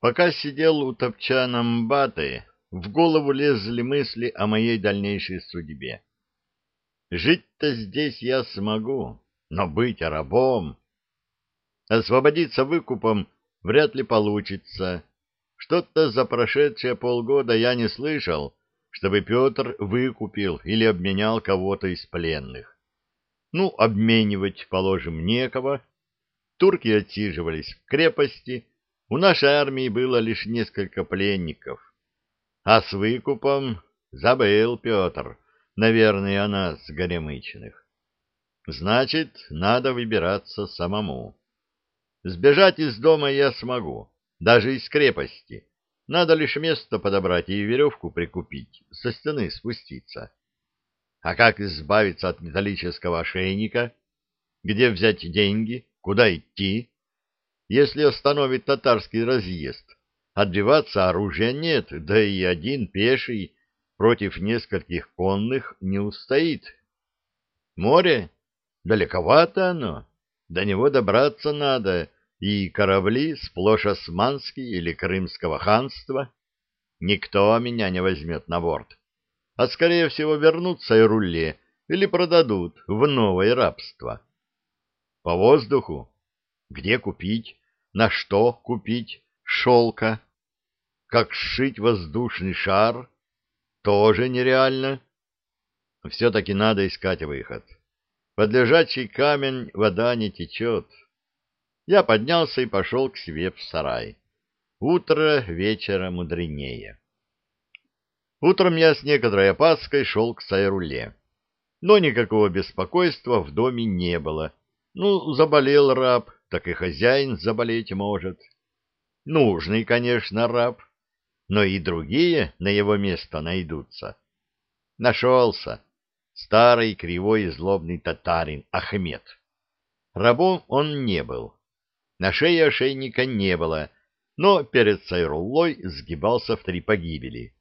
Пока сидел у топчана Мбаты, в голову лезли мысли о моей дальнейшей судьбе. Жить-то здесь я смогу, но быть рабом... Освободиться выкупом вряд ли получится. Что-то за прошедшие полгода я не слышал, чтобы Петр выкупил или обменял кого-то из пленных. Ну, обменивать, положим, некого. Турки отсиживались в крепости, у нашей армии было лишь несколько пленников. А с выкупом забыл Петр, наверное, о нас, горемычных. Значит, надо выбираться самому. Сбежать из дома я смогу, даже из крепости. Надо лишь место подобрать и веревку прикупить, со стены спуститься. А как избавиться от металлического ошейника? Где взять деньги? Куда идти? Если остановит татарский разъезд, отбиваться оружия нет, да и один пеший против нескольких конных не устоит. Море? Далековато оно. До него добраться надо, и корабли сплошь османские или крымского ханства. Никто меня не возьмет на борт, а скорее всего вернутся и руле или продадут в новое рабство. По воздуху? Где купить? На что купить шелка? Как сшить воздушный шар? Тоже нереально. Все-таки надо искать выход. Под лежачий камень вода не течет. Я поднялся и пошел к себе в сарай. Утро вечера мудренее. Утром я с некоторой опаской шел к Сайруле. Но никакого беспокойства в доме не было. Ну, заболел раб, так и хозяин заболеть может. Нужный, конечно, раб, но и другие на его место найдутся. Нашелся старый кривой и злобный татарин Ахмед. Рабом он не был. На шее ошейника не было, но перед Сайруллой сгибался в три погибели.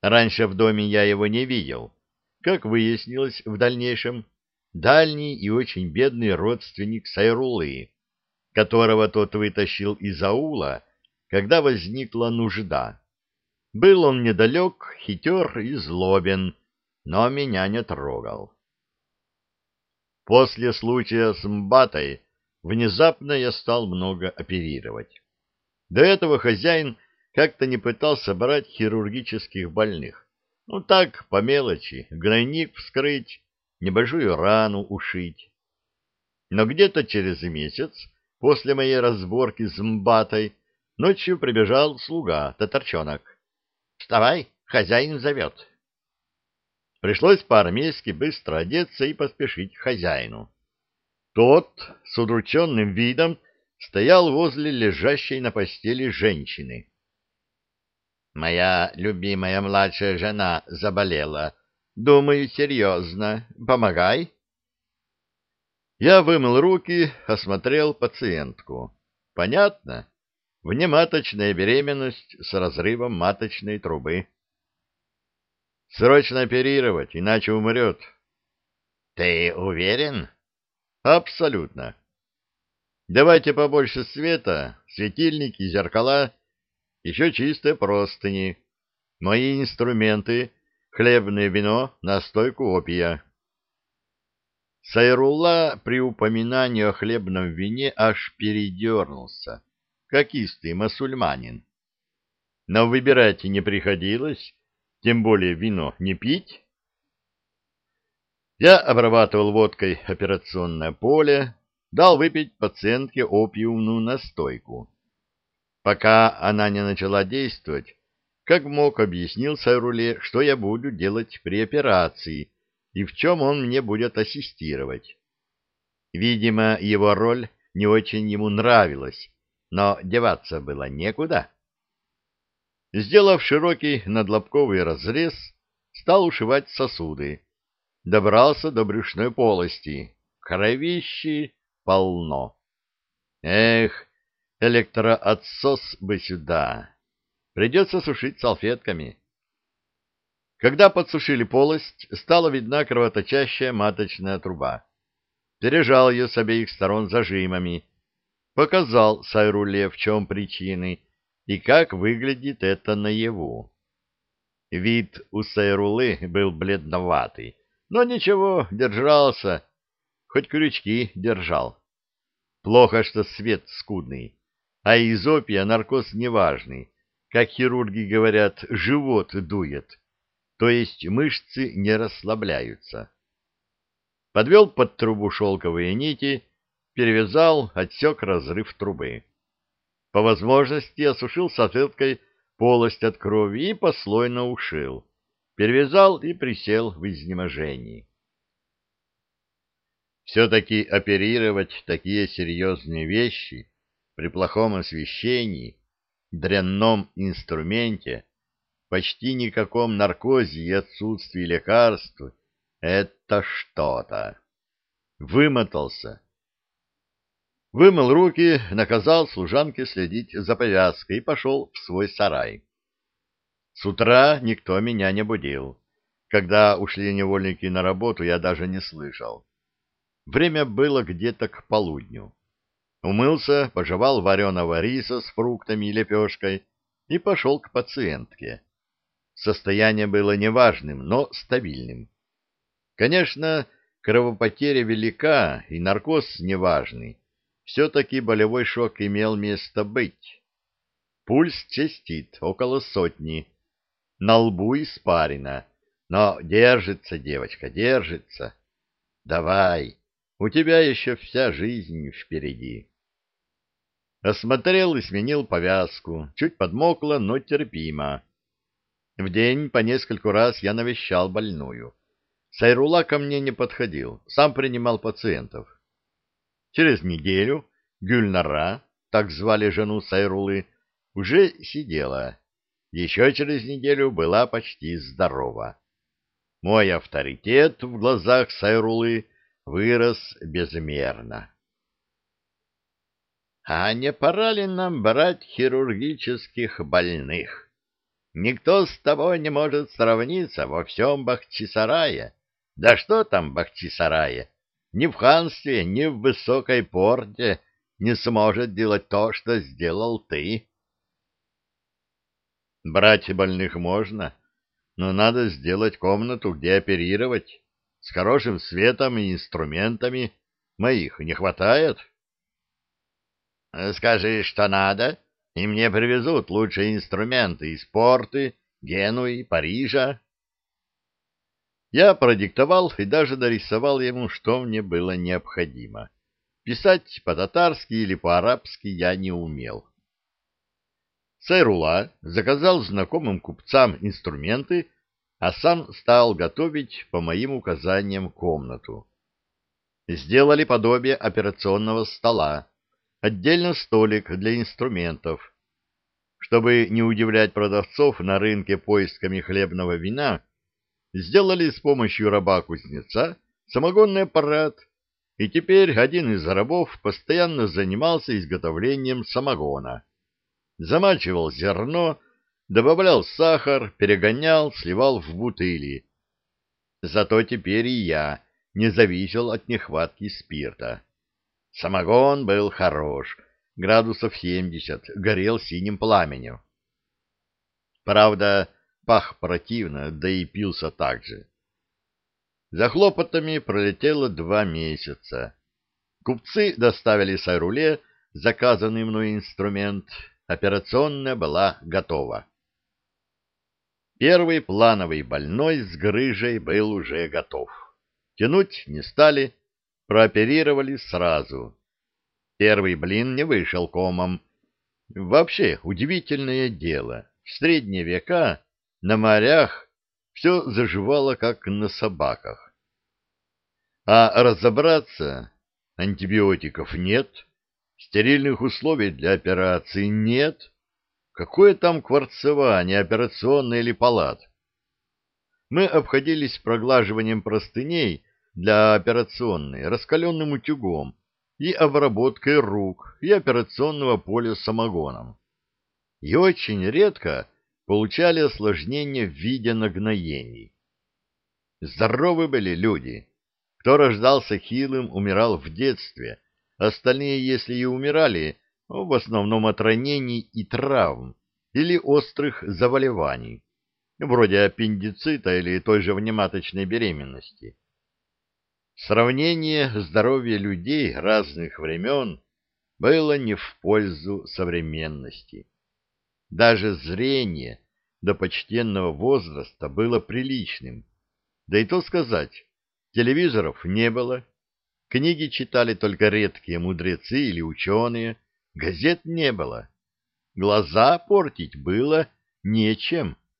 Раньше в доме я его не видел. Как выяснилось в дальнейшем, дальний и очень бедный родственник Сайрулы, которого тот вытащил из аула, когда возникла нужда. Был он недалек, хитер и злобен, но меня не трогал. После случая с Мбатой внезапно я стал много оперировать. До этого хозяин как-то не пытался брать хирургических больных. Ну так, по мелочи, гнойник вскрыть, небольшую рану ушить. Но где-то через месяц После моей разборки с Мбатой ночью прибежал слуга, татарчонок. «Вставай, хозяин зовет». Пришлось по-армейски быстро одеться и поспешить к хозяину. Тот с удрученным видом стоял возле лежащей на постели женщины. «Моя любимая младшая жена заболела. Думаю, серьезно. Помогай». Я вымыл руки, осмотрел пациентку. Понятно. Внематочная беременность с разрывом маточной трубы. Срочно оперировать, иначе умрет. Ты уверен? Абсолютно. Давайте побольше света, светильники, зеркала, еще чистые простыни, мои инструменты, хлебное вино, настойку опия. Сайрулла при упоминании о хлебном вине аж передернулся, как истый масульманин. Но выбирать не приходилось, тем более вино не пить. Я обрабатывал водкой операционное поле, дал выпить пациентке опиумную настойку. Пока она не начала действовать, как мог объяснил Сайруле, что я буду делать при операции, и в чем он мне будет ассистировать. Видимо, его роль не очень ему нравилась, но деваться было некуда. Сделав широкий надлобковый разрез, стал ушивать сосуды. Добрался до брюшной полости. Кровищи полно. Эх, электроотсос бы сюда. Придется сушить салфетками. Когда подсушили полость, стала видна кровоточащая маточная труба. Пережал ее с обеих сторон зажимами. Показал Сайруле, в чем причины, и как выглядит это наяву. Вид у Сайрулы был бледноватый, но ничего, держался, хоть крючки держал. Плохо, что свет скудный, а изопия наркоз неважный, как хирурги говорят, живот дует, то есть мышцы не расслабляются. Подвел под трубу шелковые нити, перевязал, отсек разрыв трубы. По возможности осушил салфеткой полость от крови и послойно ушил. Перевязал и присел в изнеможении. Все-таки оперировать такие серьезные вещи при плохом освещении, дрянном инструменте, почти никаком наркозе и отсутствии лекарств — это что-то. Вымотался. Вымыл руки, наказал служанке следить за повязкой и пошел в свой сарай. С утра никто меня не будил. Когда ушли невольники на работу, я даже не слышал. Время было где-то к полудню. Умылся, пожевал вареного риса с фруктами и лепешкой и пошел к пациентке. Состояние было неважным, но стабильным. Конечно, кровопотеря велика и наркоз неважный. Все-таки болевой шок имел место быть. Пульс частит, около сотни. На лбу испарина. Но держится девочка, держится. Давай, у тебя еще вся жизнь впереди. Осмотрел и сменил повязку. Чуть подмокла, но терпимо. В день по нескольку раз я навещал больную. Сайрула ко мне не подходил, сам принимал пациентов. Через неделю Гюльнара, так звали жену Сайрулы, уже сидела. Еще через неделю была почти здорова. Мой авторитет в глазах Сайрулы вырос безмерно. А не пора ли нам брать хирургических больных? Никто с тобой не может сравниться во всем Бахчисарае. Да что там Бахчисарае? Ни в ханстве, ни в высокой порте не сможет делать то, что сделал ты. Брать больных можно, но надо сделать комнату, где оперировать, с хорошим светом и инструментами. Моих не хватает. Скажи, что надо, и мне привезут лучшие инструменты из Порты, Генуи, Парижа. Я продиктовал и даже дорисовал ему, что мне было необходимо. Писать по-татарски или по-арабски я не умел. Сайрула заказал знакомым купцам инструменты, а сам стал готовить по моим указаниям комнату. Сделали подобие операционного стола, отдельно столик для инструментов. Чтобы не удивлять продавцов на рынке поисками хлебного вина, сделали с помощью раба-кузнеца самогонный аппарат, и теперь один из рабов постоянно занимался изготовлением самогона. Замачивал зерно, добавлял сахар, перегонял, сливал в бутыли. Зато теперь и я не зависел от нехватки спирта. Самогон был хорош, градусов семьдесят, горел синим пламенем. Правда, пах противно, да и пился так же. За хлопотами пролетело два месяца. Купцы доставили Сайруле заказанный мной инструмент, операционная была готова. Первый плановый больной с грыжей был уже готов. Тянуть не стали, прооперировали сразу. Первый блин не вышел комом. Вообще удивительное дело. В средние века на морях все заживало, как на собаках. А разобраться, антибиотиков нет, стерильных условий для операции нет. Какое там кварцевание, операционный или палат? Мы обходились проглаживанием простыней для операционной, раскаленным утюгом и обработкой рук и операционного поля самогоном. И очень редко получали осложнения в виде нагноений. Здоровы были люди. Кто рождался хилым, умирал в детстве. Остальные, если и умирали, в основном от ранений и травм, или острых заболеваний, вроде аппендицита или той же внематочной беременности. Сравнение здоровья людей разных времен было не в пользу современности. Даже зрение до почтенного возраста было приличным. Да и то сказать, телевизоров не было, книги читали только редкие мудрецы или ученые, газет не было. Глаза портить было нечем.